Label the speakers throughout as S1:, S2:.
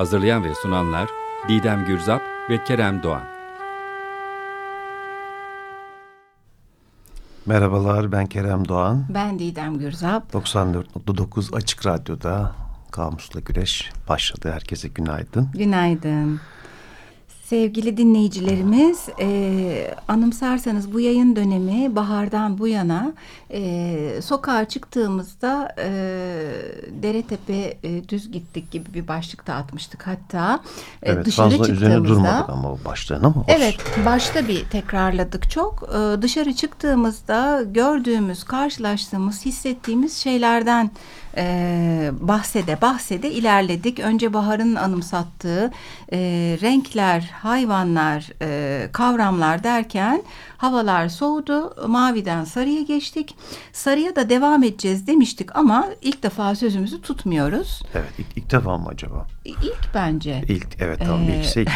S1: Hazırlayan ve sunanlar Didem Gürzap ve Kerem Doğan.
S2: Merhabalar ben Kerem Doğan.
S3: Ben Didem Gürzap.
S2: 94.9 Açık Radyo'da Kamusla Güreş başladı. Herkese günaydın.
S3: Günaydın. Sevgili dinleyicilerimiz, e, anımsarsanız bu yayın dönemi bahardan bu yana e, sokağa çıktığımızda e, dere tepe e, düz gittik gibi bir başlık da atmıştık hatta.
S2: E, evet, dışarı fazla üzerine durmadık ama başlığın ama
S3: olsun. Evet, başta bir tekrarladık çok. E, dışarı çıktığımızda gördüğümüz, karşılaştığımız, hissettiğimiz şeylerden e, bahsede bahsede ilerledik. Önce baharın anımsattığı e, renkler, hayvanlar, e, kavramlar derken havalar soğudu. Maviden sarıya geçtik. Sarıya da devam edeceğiz demiştik ama ilk defa sözümüzü tutmuyoruz.
S2: Evet ilk, ilk defa mı acaba?
S3: İlk bence.
S2: İlk evet tamam ee, ilkse ilk.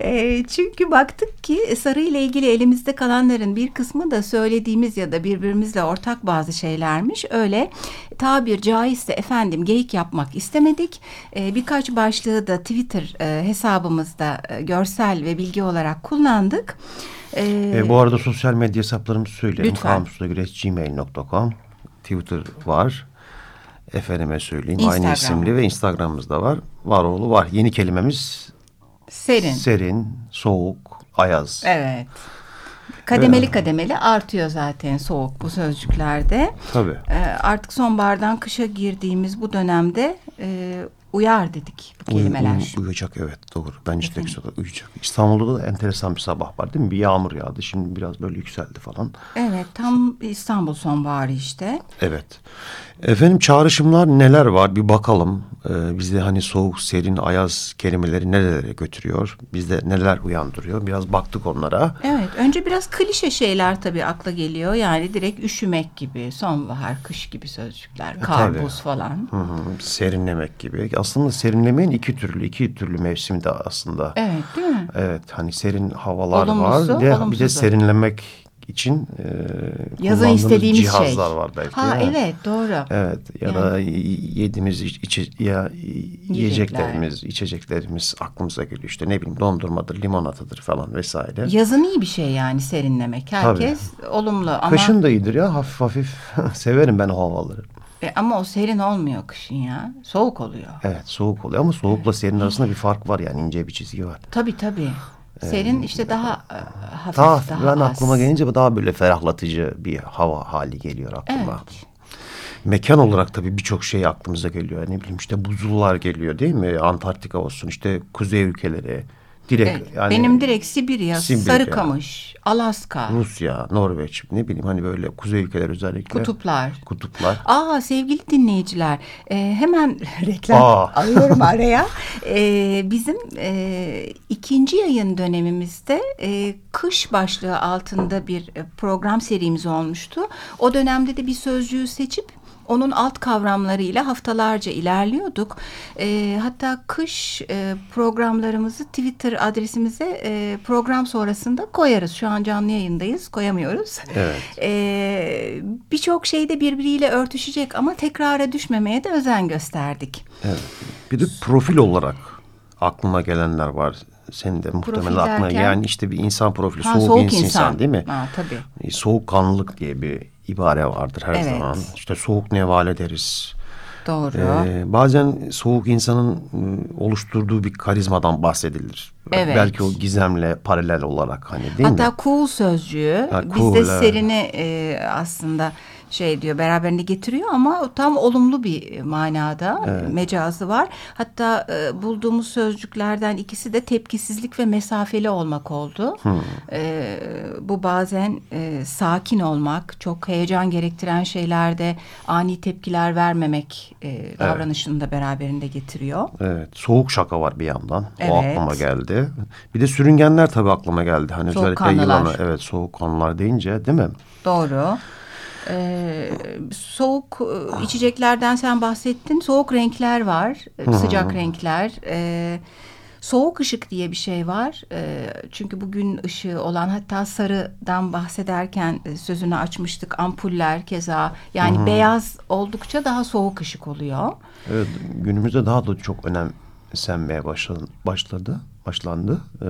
S3: e, çünkü baktık ki sarı ile ilgili elimizde kalanların bir kısmı da söylediğimiz ya da birbirimizle ortak bazı şeylermiş. Öyle tabir caizse efendim geyik yapmak istemedik. E, birkaç başlığı da Twitter e, hesabımızda e, görsel ve bilgi olarak kullandık.
S2: Ee, e, bu arada sosyal medya hesaplarımızı söyleyelim. Kamusla Twitter var. Efendime söyleyeyim. Instagram. Aynı isimli ve Instagram'ımızda var. Varoğlu var. Yeni kelimemiz
S3: serin.
S2: Serin, soğuk, ayaz.
S3: Evet. Kademeli ee, kademeli artıyor zaten soğuk bu sözcüklerde.
S2: Tabii.
S3: Ee, artık sonbahardan kışa girdiğimiz bu dönemde e, uyar dedik bu kelimeler. Uy, uy,
S2: uyuyacak evet doğru. Bence de güzel uyuyacak. İstanbul'da da enteresan bir sabah var değil mi? Bir yağmur yağdı. Şimdi biraz böyle yükseldi falan.
S3: Evet tam İstanbul sonbaharı işte.
S2: Evet. Efendim çağrışımlar neler var bir bakalım. Ee, bizde hani soğuk, serin, ayaz kelimeleri nerelere götürüyor? Bizde neler uyandırıyor? Biraz baktık onlara.
S3: Evet önce biraz klişe şeyler tabii akla geliyor. Yani direkt üşümek gibi, sonbahar, kış gibi sözcükler, e, kar, buz falan.
S2: Hı hı, serinlemek gibi. Aslında serinlemenin iki türlü, iki türlü mevsimde aslında.
S3: Evet değil mi?
S2: Evet hani serin havalar Olumlusu, var. De, bir de serinlemek için e, Yazın istediğimiz cihazlar şey. var belki.
S3: Ha evet doğru.
S2: Evet ya yani. da yediğimiz içe, ya yiyeceklerimiz, içeceklerimiz aklımıza geliyor. İşte ne bileyim dondurmadır, limonatadır falan vesaire.
S3: Yazın iyi bir şey yani serinlemek. Herkes Tabii. olumlu ama
S2: Kışın da iyidir ya hafif hafif. Severim ben o havaları.
S3: E, ama o serin olmuyor kışın ya. Soğuk oluyor.
S2: Evet soğuk oluyor ama soğukla serin arasında bir fark var yani ince bir çizgi var.
S3: Tabii tabii. Serin işte daha e, hafif,
S2: daha, daha ben az. aklıma gelince daha böyle ferahlatıcı bir hava hali geliyor aklıma. Evet. Mekan olarak tabii birçok şey aklımıza geliyor. Ne bileyim işte buzullar geliyor değil mi? Antarktika olsun işte kuzey ülkeleri.
S3: Direkt evet, yani benim direkt Sibirya, Sibirya, Sarıkamış, Alaska,
S2: Rusya, Norveç ne bileyim hani böyle kuzey ülkeler özellikle.
S3: Kutuplar.
S2: Kutuplar.
S3: Aa sevgili dinleyiciler e, hemen reklam Aa. alıyorum araya. E, bizim e, ikinci yayın dönemimizde e, kış başlığı altında bir e, program serimiz olmuştu. O dönemde de bir sözcüğü seçip onun alt kavramlarıyla haftalarca ilerliyorduk. E, hatta kış e, programlarımızı Twitter adresimize e, program sonrasında koyarız. Şu an canlı yayındayız, koyamıyoruz.
S2: Evet.
S3: E, Birçok şeyde birbiriyle örtüşecek ama tekrara düşmemeye de özen gösterdik.
S2: Evet. Bir de profil olarak aklıma gelenler var. Senin de muhtemelen aklına yani işte bir insan profili ha, soğuk, soğuk insan, insan değil mi?
S3: Ha, tabii.
S2: E, soğukkanlılık diye bir ibare vardır her evet. zaman. İşte soğuk nevale deriz.
S3: Doğru.
S2: Ee, bazen soğuk insanın ıı, oluşturduğu bir karizmadan bahsedilir. Evet. Belki o gizemle paralel olarak hani değil
S3: Hatta
S2: mi?
S3: cool sözcüğü ha, cool, bizde evet. serini e, aslında şey diyor beraberinde getiriyor ama tam olumlu bir manada
S2: Evet.
S3: mecazı var. Hatta e, bulduğumuz sözcüklerden ikisi de tepkisizlik ve mesafeli olmak oldu. E, bu bazen e, sakin olmak, çok heyecan gerektiren şeylerde ani tepkiler vermemek e, davranışını da beraberinde getiriyor.
S2: Evet. Soğuk şaka var bir yandan. O
S3: Evet.
S2: aklıma geldi. Bir de sürüngenler tabii aklıma geldi. Hani özellikle
S3: Soğukkanlılar.
S2: yılanı evet soğukkanlılar deyince değil mi?
S3: Doğru. Ee, soğuk e, içeceklerden sen bahsettin. Soğuk renkler var, e, sıcak renkler. Ee, soğuk ışık diye bir şey var. Ee, çünkü bugün ışığı olan hatta sarıdan bahsederken e, sözünü açmıştık. Ampuller keza yani beyaz oldukça daha soğuk ışık oluyor.
S2: Evet, günümüzde daha da çok önemsenmeye başladı. başladı başlandı. Ee,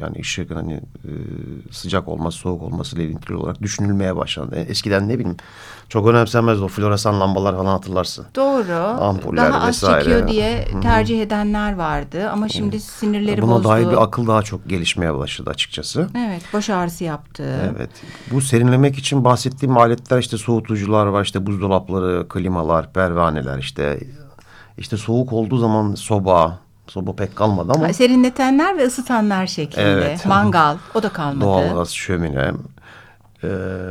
S2: yani ışık hani e, sıcak olması, soğuk olması ile ilintili olarak düşünülmeye başlandı. Yani eskiden ne bileyim çok önemsenmezdi o floresan lambalar falan hatırlarsın.
S3: Doğru.
S2: Ampuller
S3: daha az
S2: vesaire.
S3: çekiyor diye tercih edenler vardı ama şimdi sinirleri
S2: Buna
S3: bozdu.
S2: dair bir akıl daha çok gelişmeye başladı açıkçası.
S3: Evet, baş ağrısı yaptı.
S2: Evet. Bu serinlemek için bahsettiğim aletler işte soğutucular var, işte buzdolapları, klimalar, pervaneler işte işte soğuk olduğu zaman soba, soba pek kalmadı ama
S3: Serinletenler ve ısıtanlar şeklinde.
S2: Evet.
S3: Mangal o da kalmadı.
S2: doğalgaz, şömine. e,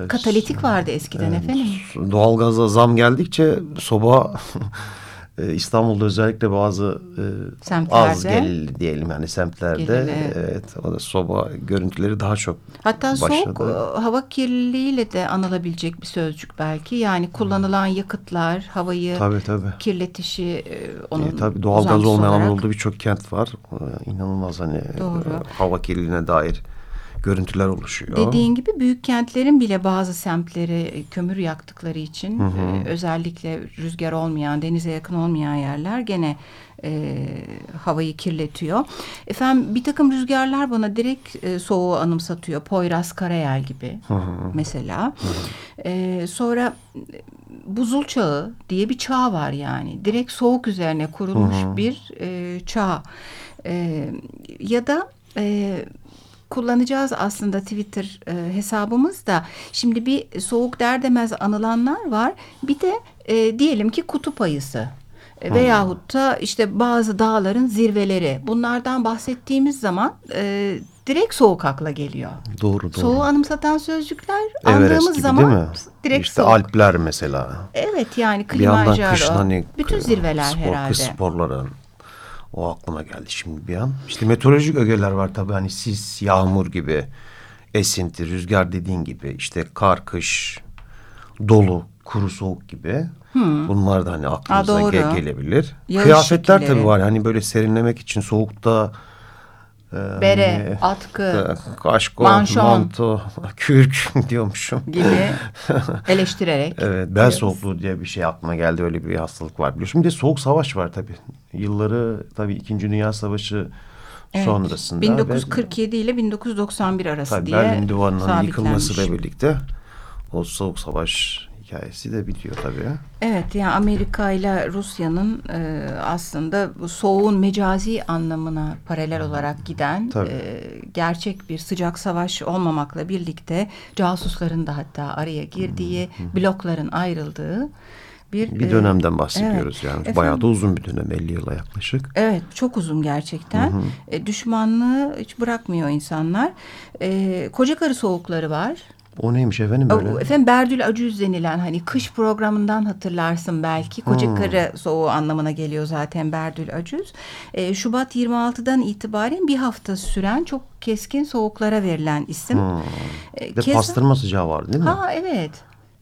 S3: Katalitik vardı eskiden efendim.
S2: Doğalgaza zam geldikçe soba e, İstanbul'da özellikle bazı e,
S3: Semtlerde.
S2: az gelirli diyelim yani semtlerde
S3: Gelirli, evet.
S2: o da soba görüntüleri daha çok
S3: Hatta soğuk
S2: başladı.
S3: e, hava kirliliğiyle de anılabilecek bir sözcük belki. Yani kullanılan yakıtlar havayı
S2: Tabii tabii.
S3: kirletişi e, onun
S2: E, tabii doğalgaz olmayan
S3: olarak.
S2: Anadolu'da birçok kent var. Ee, inanılmaz hani
S3: Doğru.
S2: e, hava kirliliğine dair görüntüler oluşuyor.
S3: Dediğin gibi büyük kentlerin bile bazı semtleri e, kömür yaktıkları için e, özellikle rüzgar olmayan, denize yakın olmayan yerler gene e, havayı kirletiyor. Efendim bir takım rüzgarlar bana direkt e, soğuğu anımsatıyor. Poyraz Karayel gibi mesela. E, sonra e, buzul çağı diye bir çağ var yani. Direkt soğuk üzerine kurulmuş bir e, çağ. E, ya da e, kullanacağız aslında Twitter e, hesabımızda. Şimdi bir soğuk der demez anılanlar var. Bir de e, diyelim ki kutup ayısı. E, Veyahut da işte bazı dağların zirveleri. Bunlardan bahsettiğimiz zaman e, direkt soğuk akla geliyor.
S2: Doğru doğru.
S3: Soğuğu anımsatan sözcükler
S2: Everest
S3: andığımız
S2: gibi
S3: zaman
S2: değil mi?
S3: direkt
S2: işte
S3: soğuk.
S2: Alpler mesela.
S3: Evet yani
S2: Bir yandan
S3: Kilimanjaro.
S2: kışın hani
S3: bütün zirveler
S2: spor,
S3: herhalde.
S2: Kış sporları. O aklıma geldi şimdi bir an. İşte meteorolojik ögeler var tabii hani sis, yağmur gibi. Esinti, rüzgar dediğin gibi. işte kar, kış, dolu, kuru soğuk gibi. Bunlar da hani aklımıza
S3: doğru.
S2: ge- gelebilir.
S3: Yağış
S2: Kıyafetler
S3: şekilleri.
S2: tabii var. Hani böyle serinlemek için soğukta
S3: Bere,
S2: hani,
S3: atkı
S2: e, kaşko,
S3: manşon.
S2: manto, kürk diyormuşum.
S3: gibi eleştirerek.
S2: Evet, bel soğukluğu diye bir şey aklıma geldi. Öyle bir hastalık var biliyorsun. Bir de soğuk savaş var tabii. Yılları tabii İkinci Dünya Savaşı
S3: Evet.
S2: sonrasında.
S3: 1947 ile 1991
S2: ve,
S3: arası
S2: tabii
S3: diye
S2: Berlin Duvarı'nın yıkılmasıyla birlikte o soğuk savaş hikayesi de bitiyor tabii.
S3: Evet yani Amerika ile Rusya'nın e, aslında bu soğuğun mecazi anlamına paralel olarak giden
S2: Tabii.
S3: e, gerçek bir sıcak savaş olmamakla birlikte casusların da hatta araya girdiği, blokların ayrıldığı bir
S2: Bir
S3: e,
S2: dönemden bahsediyoruz
S3: evet.
S2: yani.
S3: Efendim?
S2: Bayağı da uzun bir dönem 50 yıla yaklaşık.
S3: Evet çok uzun gerçekten. E, düşmanlığı hiç bırakmıyor insanlar. E, koca karı soğukları var.
S2: O neymiş efendim
S3: O,
S2: böyle?
S3: Efendim Berdül Acüz denilen hani kış programından hatırlarsın belki. Koca
S2: Hmm.
S3: karı soğuğu anlamına geliyor zaten Berdül Acüz. E, Şubat 26'dan itibaren bir hafta süren çok keskin soğuklara verilen isim. E,
S2: Bir de
S3: keza-
S2: pastırma sıcağı var değil mi?
S3: Ha evet.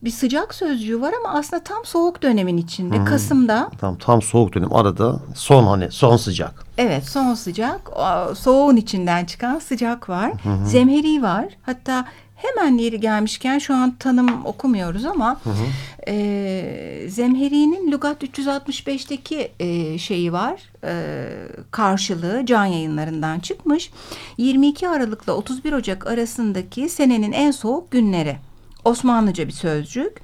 S3: Bir sıcak sözcüğü var ama aslında tam soğuk dönemin içinde. Kasım'da
S2: Tam tam soğuk dönem arada son hani son sıcak.
S3: Evet son sıcak o, soğuğun içinden çıkan sıcak var. Zemheri var. Hatta hemen yeri gelmişken şu an tanım okumuyoruz ama e, Zemheri'nin Lugat 365'teki e, şeyi var. E, karşılığı can yayınlarından çıkmış. 22 Aralık'la 31 Ocak arasındaki senenin en soğuk günleri. Osmanlıca bir sözcük.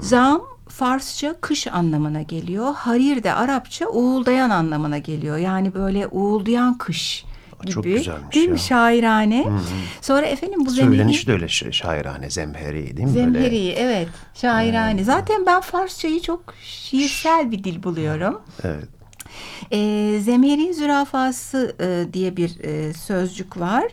S3: Zam Farsça kış anlamına geliyor. Harir de Arapça uğuldayan anlamına geliyor. Yani böyle uğuldayan kış gibi.
S2: Çok güzelmiş
S3: Değil
S2: ya.
S3: mi? Şairane. Hı -hı. Sonra efendim bu
S2: Söyleniş de öyle şairane, zemheri değil mi?
S3: Zemheri, böyle? evet. Şairane. Hmm. Zaten ben Farsçayı çok şiirsel bir dil buluyorum.
S2: Evet.
S3: E, zemheri zürafası e, diye bir e, sözcük var.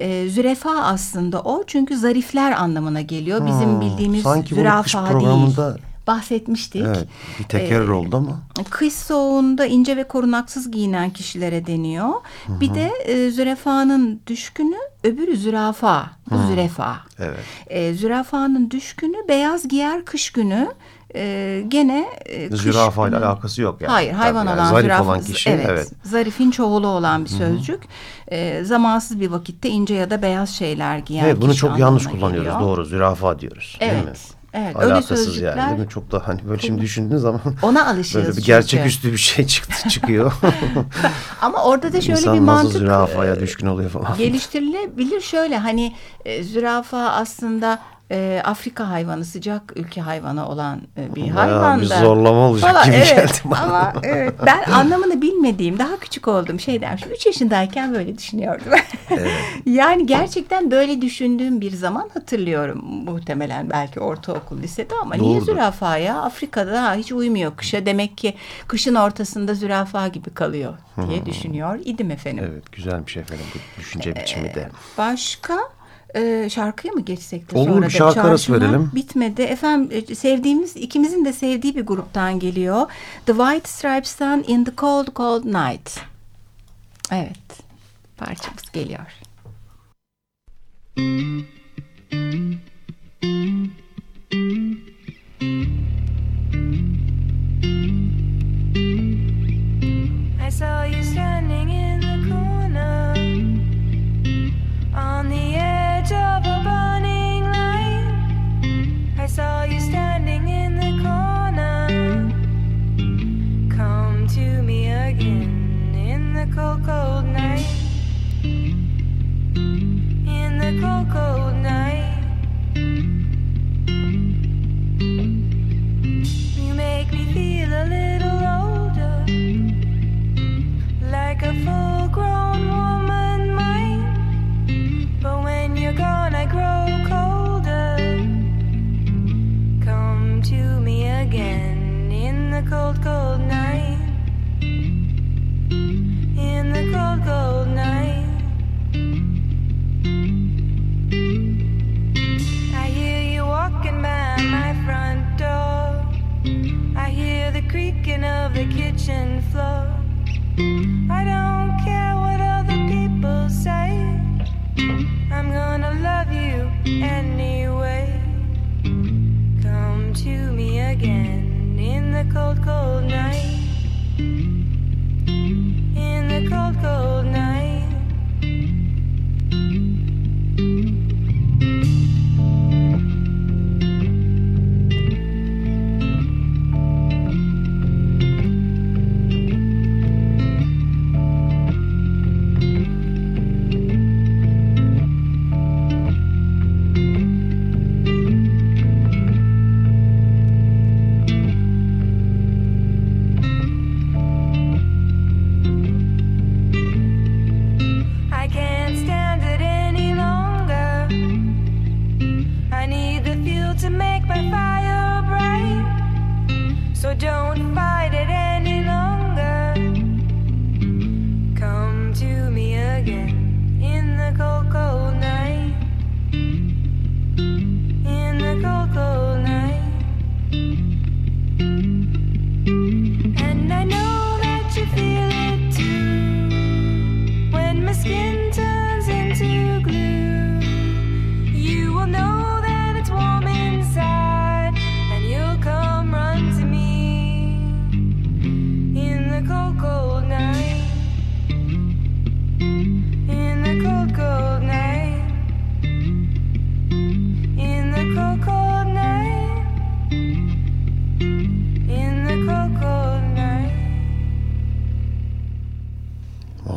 S3: E, zürefa aslında o çünkü zarifler anlamına geliyor. Bizim hmm, bildiğimiz
S2: sanki
S3: zürafa
S2: kış programında...
S3: bahsetmiştik.
S2: Evet, bir tekerrür ee, oldu ama.
S3: Kış soğuğunda ince ve korunaksız giyinen kişilere deniyor. Hı -hı. Bir de e, zürefanın düşkünü öbürü zürafa. Bu Hı. zürefa.
S2: Evet.
S3: E, zürafanın düşkünü beyaz giyer kış günü e, gene e,
S2: zürafa ile alakası yok yani.
S3: Hayır hayvan
S2: Tabii
S3: olan
S2: zarif
S3: zürafa,
S2: olan kişi evet, evet.
S3: Zarifin çoğulu olan bir sözcük. E, zamansız bir vakitte ince ya da beyaz şeyler giyen
S2: Evet bunu çok yanlış
S3: geliyor.
S2: kullanıyoruz doğru zürafa diyoruz.
S3: Evet.
S2: Değil mi?
S3: Evet,
S2: Alakasız
S3: öyle
S2: yani değil mi? Çok da hani böyle şimdi düşündüğünüz zaman
S3: ona alışıyoruz.
S2: Böyle bir gerçeküstü bir şey çıktı çıkıyor.
S3: Ama orada da şöyle
S2: İnsan
S3: bir mantık
S2: zürafaya düşkün oluyor falan.
S3: Geliştirilebilir şöyle hani e, zürafa aslında e, Afrika hayvanı, sıcak ülke hayvanı olan e, bir hayvan
S2: da. Zorlama olacak falan, gibi
S3: evet,
S2: geldi bana.
S3: Ama evet, ben anlamını bilmediğim, daha küçük olduğum şey dermişim. Üç yaşındayken böyle düşünüyordum.
S2: Evet.
S3: yani gerçekten böyle düşündüğüm bir zaman hatırlıyorum. Muhtemelen belki ortaokul, lisede ama Doğrudur. niye zürafa ya? Afrika'da hiç uymuyor kışa. Demek ki kışın ortasında zürafa gibi kalıyor diye hmm. düşünüyor idim efendim.
S2: Evet, güzelmiş efendim bu düşünce biçimi de.
S3: Başka? Ee, şarkıya mı geçsek de
S2: Olur,
S3: sonra
S2: bir şarkı arası verelim.
S3: Bitmedi. Efendim e, sevdiğimiz ikimizin de sevdiği bir gruptan geliyor. The White Stripes'tan In the Cold Cold Night. Evet. Parçamız geliyor. I to me again in the cold, cold night. In the cold, cold night. I hear you walking by my front door. I hear the creaking of the kitchen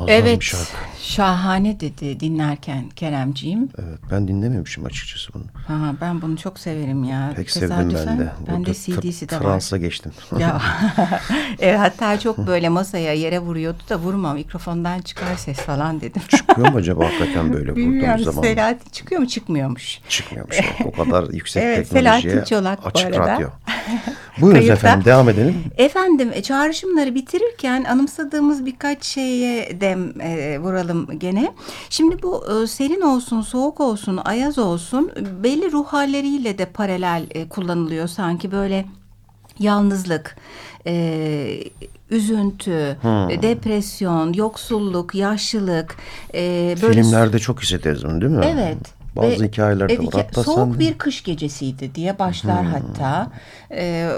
S3: Evet.
S2: şarkı.
S3: Şahane dedi dinlerken Keremciğim.
S2: Evet ben dinlememişim açıkçası bunu.
S3: Ha, ben bunu çok severim ya.
S2: Pek sevdim ben de.
S3: Ben de CD'si de var.
S2: Transa geçtim.
S3: Ya. evet, hatta çok böyle masaya yere vuruyordu da vurma mikrofondan çıkar ses falan dedim.
S2: Çıkıyor mu acaba hakikaten böyle vurduğum zaman?
S3: Selahattin çıkıyor mu çıkmıyormuş.
S2: Çıkmıyormuş. o kadar yüksek
S3: Evet,
S2: teknolojiye
S3: Selahattin Çolak bu
S2: açık
S3: arada.
S2: radyo. Buyurunuz
S3: Kayıtta.
S2: efendim devam edelim.
S3: Efendim e, çağrışımları bitirirken anımsadığımız birkaç şeye dem e, vuralım gene. Şimdi bu e, serin olsun, soğuk olsun, ayaz olsun belli ruh halleriyle de paralel e, kullanılıyor sanki böyle yalnızlık, e, üzüntü,
S2: Hmm.
S3: depresyon, yoksulluk, yaşlılık. e, böyle
S2: Filmlerde çok hissederiz bunu değil mi?
S3: Evet.
S2: Bazı
S3: Ve-
S2: hikayelerde
S3: Evet,
S2: var. Hatta
S3: soğuk
S2: sen Hmm.
S3: bir kış gecesiydi diye başlar hatta Ee,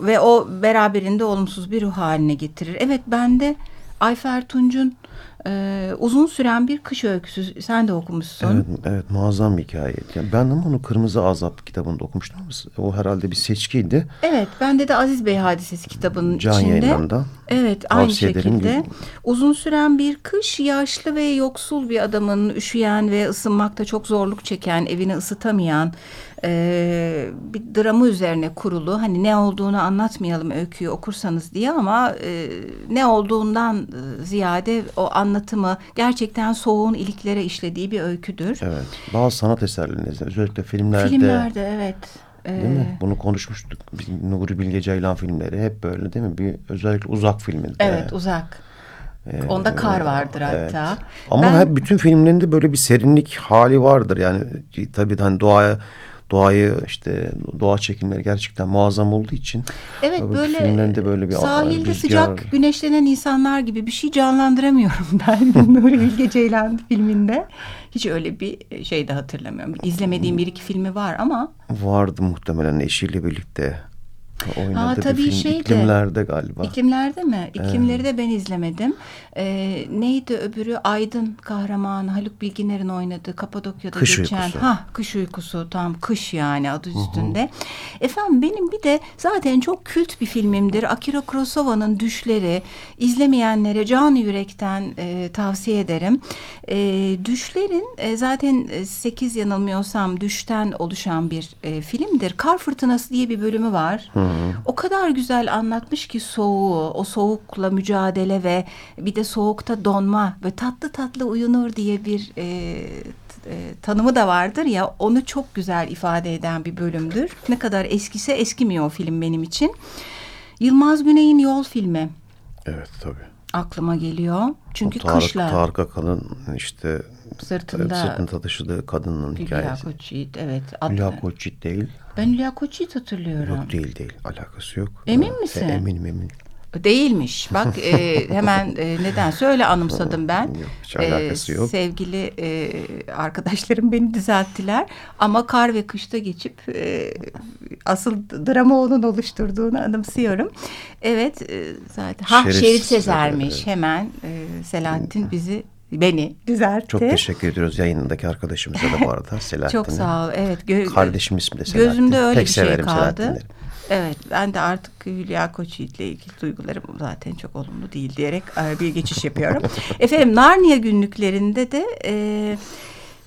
S3: ve o beraberinde olumsuz bir ruh haline getirir. Evet ben de Ayfer Tunç'un e, uzun süren bir kış öyküsü sen de okumuşsun.
S2: Evet, evet muazzam bir hikaye. Yani ben ama onu Kırmızı Azap kitabında okumuştum ama o herhalde bir seçkiydi.
S3: Evet, bende de Aziz Bey Hadisesi kitabının
S2: Can
S3: içinde.
S2: yayınlarında.
S3: Evet, aynı şekilde. Uzun süren bir kış, yaşlı ve yoksul bir adamın üşüyen ve ısınmakta çok zorluk çeken, evini ısıtamayan e, bir dramı üzerine kurulu. Hani ne olduğunu anlatmayalım öyküyü okursanız diye ama e, ne olduğundan e, ziyade o anlatımı gerçekten soğuğun iliklere işlediği bir öyküdür.
S2: Evet. Bazı sanat eserlerinde özellikle filmlerde,
S3: Filmlerde evet.
S2: değil mi? Bunu konuşmuştuk. Nuri Bilge Ceylan filmleri hep böyle değil mi? Bir özellikle uzak filminde.
S3: Evet, uzak. Onda kar vardır
S2: Evet.
S3: hatta.
S2: Ama
S3: Ben-
S2: hep bütün filmlerinde böyle bir serinlik hali vardır. Yani tabii hani doğaya doğayı işte doğa çekimleri gerçekten muazzam olduğu için
S3: Evet böyle
S2: filmlerinde böyle bir
S3: sahilde
S2: rüzgar-
S3: sıcak güneşlenen insanlar gibi bir şey canlandıramıyorum ben Nuri Bilge Ceylan filminde. Hiç öyle bir şey de hatırlamıyorum. İzlemediğim bir iki filmi var ama
S2: vardı muhtemelen eşiyle birlikte oynadığı
S3: Ha,
S2: bir
S3: tabii
S2: film
S3: şeydi.
S2: iklimlerde galiba.
S3: iklimlerde mi? İklimleri de ben izlemedim. Ee, neydi öbürü? Aydın kahramanı Haluk Bilginer'in oynadığı Kapadokya'da
S2: Kış
S3: geçen.
S2: Uykusu.
S3: Ha, kış uykusu tam kış yani adı üstünde. Efendim benim bir de zaten çok kült bir filmimdir. Akira Kurosawa'nın Düşleri. İzlemeyenlere can yürekten e, tavsiye ederim. E, Düşlerin e, zaten 8 yanılmıyorsam düşten oluşan bir e, filmdir. Kar Fırtınası diye bir bölümü var. O kadar güzel anlatmış ki soğuğu, o soğukla mücadele ve bir de soğukta donma ve tatlı tatlı uyunur diye bir e, e, tanımı da vardır ya onu çok güzel ifade eden bir bölümdür. Ne kadar eskise eskimiyor o film benim için. Yılmaz Güney'in Yol filmi
S2: Evet tabii.
S3: aklıma geliyor. Çünkü
S2: O Tarık,
S3: kışla
S2: Tarık Akan'ın işte
S3: sırtında
S2: sırtında taşıdığı kadının
S3: Hülya
S2: hikayesi.
S3: Koçyiğit evet. Ad-
S2: Hülya Koçyiğit değil.
S3: Ben Hülya Koçyiğit hatırlıyorum.
S2: Yok değil değil. Alakası yok.
S3: Emin
S2: Ee,
S3: misin?
S2: Eminim eminim.
S3: Değilmiş. Bak e, hemen e, nedense öyle anımsadım ben.
S2: Yok, hiç alakası yok.
S3: Sevgili e, arkadaşlarım beni düzelttiler. Ama kar ve kışta geçip e, asıl drama onun oluşturduğunu anımsıyorum. Evet e, zaten. Ha
S2: Şerif
S3: Şerif,
S2: Sezer,
S3: Sezer'miş.
S2: evet.
S3: Hemen e, Selahattin bizi beni düzeltti.
S2: Çok teşekkür ediyoruz yayınındaki arkadaşımıza da bu arada Selahattin'e.
S3: Çok sağ ol. Evet. gö-
S2: Kardeşim ismi de Selahattin.
S3: Gözümde öyle
S2: Pek
S3: bir şey kaldı. Evet ben de artık Hülya Koçyiğit'le ilgili duygularım zaten çok olumlu değil diyerek e, bir geçiş yapıyorum. Efendim Narnia günlüklerinde de e,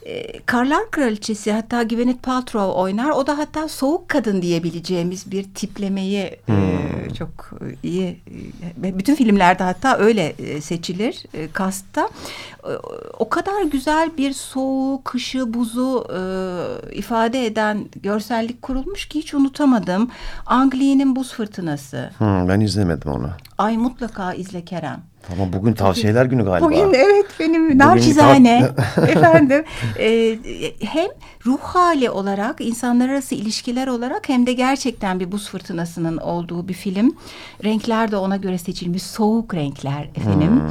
S3: e, Karlar Kraliçesi hatta Gwyneth Paltrow oynar. O da hatta soğuk kadın diyebileceğimiz bir tiplemeyi e, çok iyi. e, bütün filmlerde hatta öyle e, seçilir e, kastta. E, o kadar güzel bir soğuğu, kışı, buzu e, ifade eden görsellik kurulmuş ki hiç unutamadım. Angli'nin Buz Fırtınası.
S2: Hmm, ben izlemedim onu.
S3: Ay mutlaka izle Kerem.
S2: Tamam bugün tavsiyeler günü galiba.
S3: Bugün evet benim naçizane efendim e, hem ruh hali olarak insanlar arası ilişkiler olarak hem de gerçekten bir buz fırtınasının olduğu bir film. Renkler de ona göre seçilmiş soğuk renkler efendim.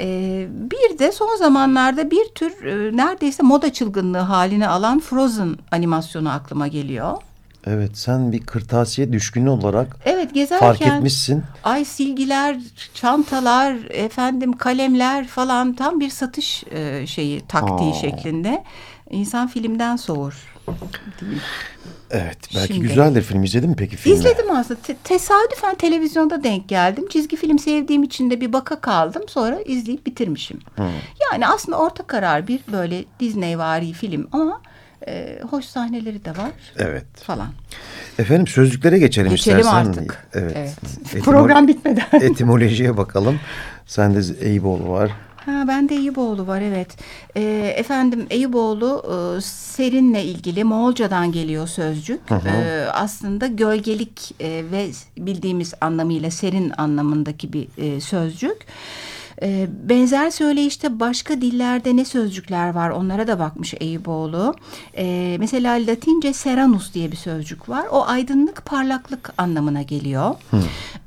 S3: E, bir de son zamanlarda bir tür e, neredeyse moda çılgınlığı haline alan Frozen animasyonu aklıma geliyor.
S2: Evet sen bir kırtasiye düşkünü olarak
S3: Evet gezerken
S2: fark etmişsin.
S3: ay silgiler, çantalar, efendim kalemler falan tam bir satış e, şeyi taktiği
S2: Aa.
S3: şeklinde. İnsan filmden soğur.
S2: Evet belki Şimdi, güzeldir film izledin mi peki
S3: filmi? İzledim aslında Te tesadüfen televizyonda denk geldim. Çizgi film sevdiğim için de bir baka kaldım sonra izleyip bitirmişim. Hmm. Yani aslında orta karar bir böyle Disney vari film ama e, hoş sahneleri de var.
S2: Evet.
S3: Falan.
S2: Efendim sözlüklere geçelim,
S3: geçelim
S2: istersen.
S3: artık. Evet. evet. Etimolo Program bitmeden.
S2: etimolojiye bakalım. Sende Eyüboğlu var.
S3: Ha, ben de Eyüboğlu var evet. E, efendim Eyüboğlu e, serinle ilgili Moğolcadan geliyor sözcük. Hı hı. E, aslında gölgelik e, ve bildiğimiz anlamıyla serin anlamındaki bir e, sözcük. E, benzer söyleyişte başka dillerde ne sözcükler var onlara da bakmış Eyüboğlu. E, mesela Latince seranus diye bir sözcük var. O aydınlık parlaklık anlamına geliyor.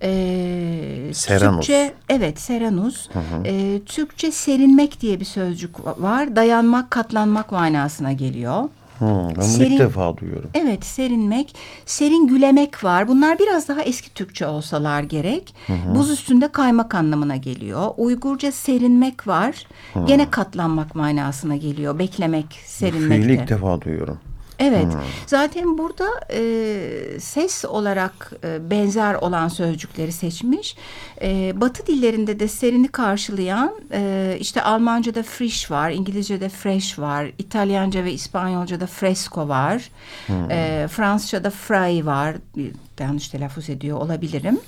S2: E, seranus.
S3: Türkçe, evet seranus. Hı hı. E, Türkçe serinmek diye bir sözcük var. Dayanmak, katlanmak manasına geliyor.
S2: Hmm, ben serin, ilk defa duyuyorum.
S3: Evet serinmek, serin gülemek var. Bunlar biraz daha eski Türkçe olsalar gerek. Hı hı. Buz üstünde kaymak anlamına geliyor. Uygurca serinmek var. Hı. Gene katlanmak manasına geliyor. Beklemek, serinmek.
S2: Fiili ilk defa duyuyorum.
S3: Evet. Hmm. Zaten burada e, ses olarak e, benzer olan sözcükleri seçmiş. E, Batı dillerinde de serini karşılayan e, işte Almanca'da frisch var, İngilizce'de fresh var, İtalyanca ve İspanyolca'da fresco var, hmm. e, Fransızca'da frei var. Yanlış telaffuz ediyor olabilirim.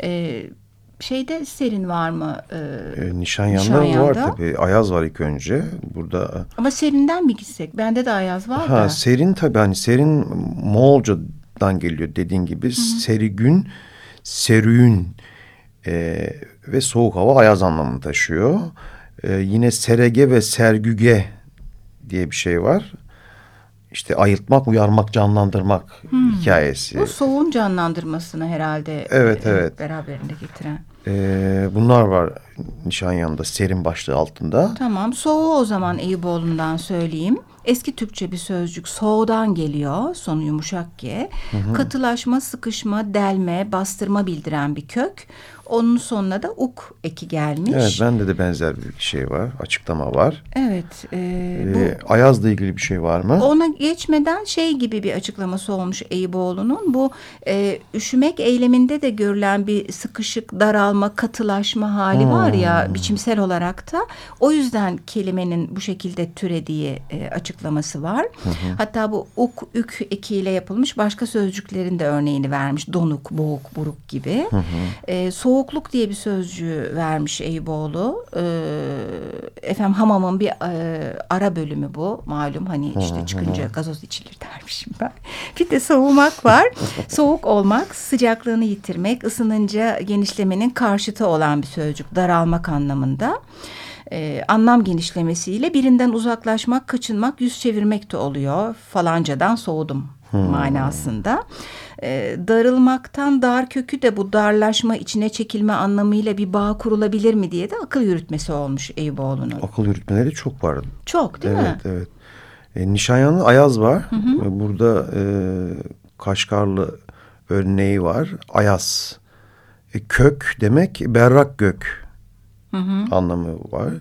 S3: Evet şeyde serin var mı?
S2: E, e, Nişanyan'da, Nişanyan'da var tabii. Ayaz var ilk önce. Burada e,
S3: Ama serinden mi gitsek? Bende de Ayaz var
S2: ha,
S3: da.
S2: Serin tabii hani serin Moğolcadan geliyor dediğin gibi. Hı -hı. Serigün, serüğün e, ve soğuk hava Ayaz anlamını taşıyor. E, yine serege ve sergüge diye bir şey var işte ayıltmak, uyarmak, canlandırmak hmm. hikayesi.
S3: Bu soğuğun canlandırmasını herhalde
S2: evet, e, evet.
S3: beraberinde getiren.
S2: Ee, bunlar var Nişanyan'da serin başlığı altında.
S3: Tamam soğuğu o zaman Eyüboğlu'ndan söyleyeyim. Eski Türkçe bir sözcük soğudan geliyor sonu yumuşak G. Hı hı. Katılaşma, sıkışma, delme, bastırma bildiren bir kök. Onun sonuna da uk eki gelmiş.
S2: Evet bende de benzer bir şey var. Açıklama var.
S3: Evet. E,
S2: ee, bu, Ayaz'la ilgili bir şey var mı?
S3: Ona geçmeden şey gibi bir açıklaması olmuş Eyüboğlu'nun. Bu e, üşümek eyleminde de görülen bir sıkışık, daralma, katılaşma hali hmm. var ya biçimsel olarak da. O yüzden kelimenin bu şekilde türediği e, açıklaması var. Hı Hatta bu uk, ük ekiyle yapılmış başka sözcüklerin de örneğini vermiş. Donuk, boğuk, buruk gibi. Hı hı. E, soğuk soğukluk diye bir sözcüğü vermiş Eyüboğlu. Ee, efendim hamamın bir e, ara bölümü bu. Malum hani işte çıkınca gazoz içilir dermişim ben. Bir de soğumak var. Soğuk olmak, sıcaklığını yitirmek, ısınınca genişlemenin karşıtı olan bir sözcük. Daralmak anlamında. Ee, anlam genişlemesiyle birinden uzaklaşmak, kaçınmak, yüz çevirmek de oluyor. Falancadan soğudum hmm. manasında e, darılmaktan dar kökü de bu darlaşma içine çekilme anlamıyla bir bağ kurulabilir mi diye de akıl yürütmesi olmuş Eyüboğlu'nun.
S2: Akıl yürütmeleri çok var.
S3: Çok değil
S2: evet, mi? Evet evet. E, Nişanyanlı Ayaz var. Hı hı. E, burada e, Kaşgarlı örneği var. Ayaz. E, kök demek berrak gök hı hı. anlamı var.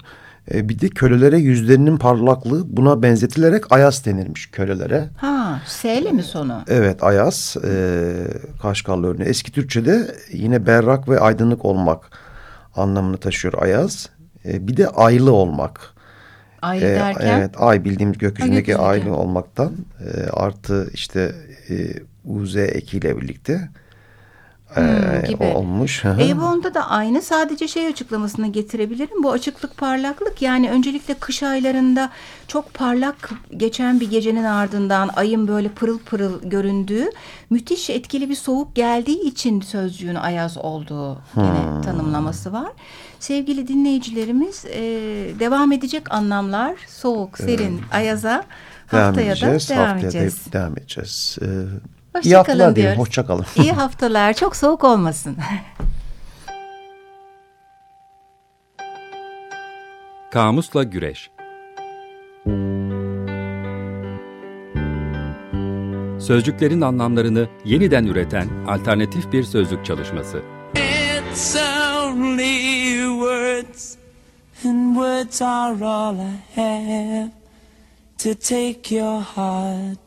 S2: E, bir de kölelere yüzlerinin parlaklığı buna benzetilerek ayas denirmiş kölelere.
S3: Ha, S mi sonu?
S2: Evet, ayas. E, Kaşgarlı örneği. Eski Türkçe'de yine berrak ve aydınlık olmak anlamını taşıyor ayaz. E, bir de aylı olmak.
S3: Ay e, derken?
S2: Evet, ay bildiğimiz gökyüzündeki ha, aylı olmaktan e, artı işte e, UZ ekiyle birlikte hmm, gibi. olmuş.
S3: Avon'da da aynı sadece şey açıklamasını getirebilirim. Bu açıklık parlaklık yani öncelikle kış aylarında çok parlak geçen bir gecenin ardından ayın böyle pırıl pırıl göründüğü müthiş etkili bir soğuk geldiği için sözcüğün ayaz olduğu yine hmm. tanımlaması var. Sevgili dinleyicilerimiz e, devam edecek anlamlar soğuk, serin, evet. ayaza haftaya devam edeceğiz, da devam haftaya edeceğiz.
S2: devam edeceğiz. Ee,
S3: Hoşça İyi haftalar diyelim.
S2: Hoşçakalın.
S3: İyi haftalar. Çok soğuk olmasın.
S1: Kamusla Güreş Sözcüklerin anlamlarını yeniden üreten alternatif bir sözlük çalışması. It's only words and words are all I have to take your heart